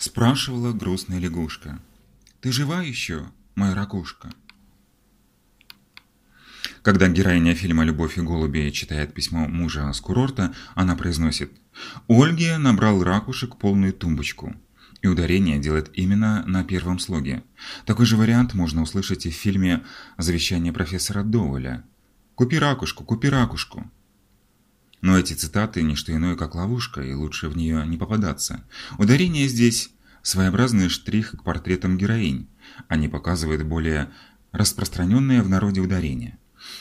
Спрашивала грустная лягушка. «Ты жива еще, моя ракушка?» Когда героиня фильма «Любовь и голуби» читает письмо мужа с курорта, она произносит «Ольге набрал ракушек полную тумбочку». И ударение делает именно на первом слоге. Такой же вариант можно услышать и в фильме «Завещание профессора Доуэля». «Купи ракушку, купи ракушку». Но эти цитаты не что иное, как ловушка, и лучше в нее не попадаться. Ударение здесь своеобразный штрих к портретам героинь. Они показывают более распространенное в народе ударение.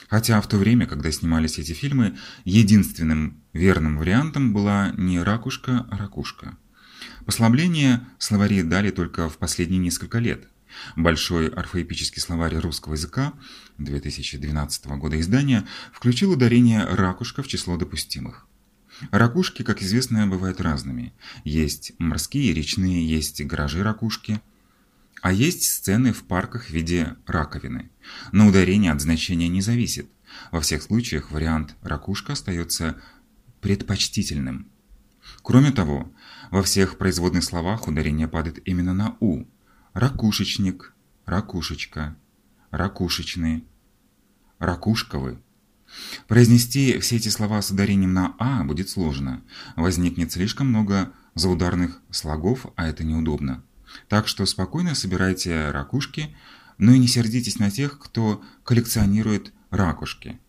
Хотя в то время, когда снимались эти фильмы, единственным верным вариантом была не ракушка, а ракушка. Послабление словари дали только в последние несколько лет. Большой орфоэпический словарь русского языка 2012 года издания включил ударение «ракушка» в число допустимых. Ракушки, как известно, бывают разными. Есть морские, речные, есть гаражи-ракушки, а есть сцены в парках в виде раковины. Но ударение от значения не зависит. Во всех случаях вариант «ракушка» остается предпочтительным. Кроме того, во всех производных словах ударение падает именно на «у». Ракушечник, ракушечка, ракушечный, ракушковый. Произнести все эти слова с ударением на «а» будет сложно. Возникнет слишком много заударных слогов, а это неудобно. Так что спокойно собирайте ракушки, но и не сердитесь на тех, кто коллекционирует ракушки.